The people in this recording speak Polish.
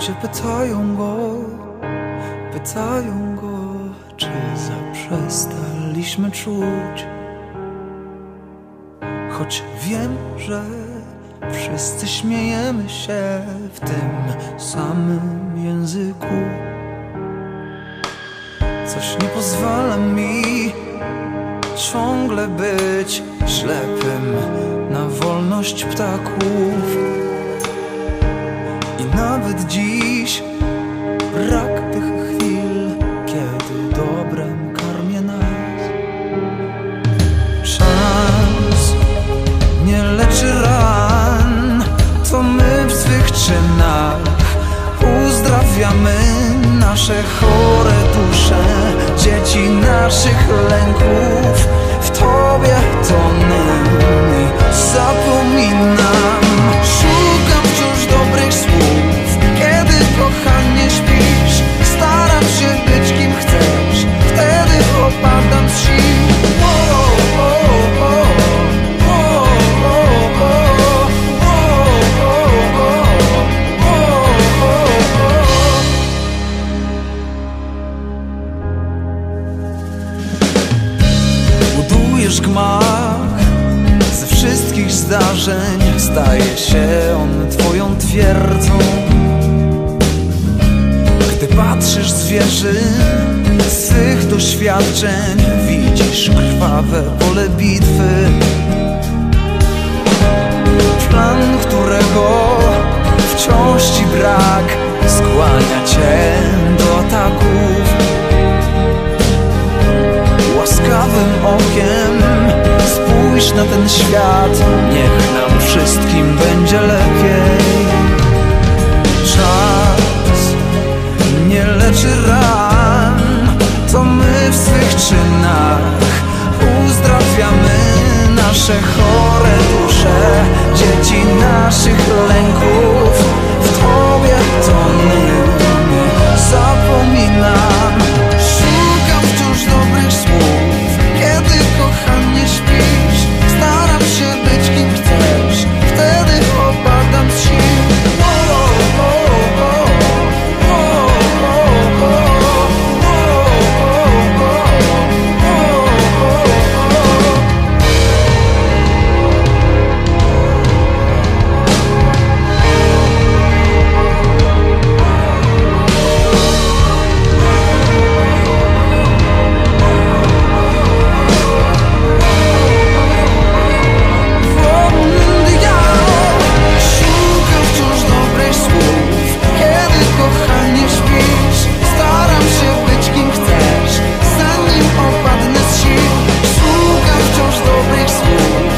Ludzie pytają go, pytają go, czy zaprzestaliśmy czuć. Choć wiem, że wszyscy śmiejemy się w tym samym języku. Coś nie pozwala mi ciągle być ślepym na wolność ptaków. Nawet dziś brak tych chwil, kiedy dobrem karmię nas. Czas nie leczy ran, to my w swych czynach uzdrawiamy nasze chore dusze, dzieci naszych lęków. W Tobie tonę Budujesz gmach. Ze wszystkich zdarzeń Staje się on twoją twierdzą. Gdy patrzysz z wieży swych doświadczeń Widzisz krwawe pole bitwy. Plan, którego wciąż ci brak Skłania cię do ataków. Łaskawym okiem spójrz na ten świat. Niech nam wszystkim będzie lepiej. Czas nie leczy ran. To my w swych czynach uzdrawiamy nasze chore dusze. school.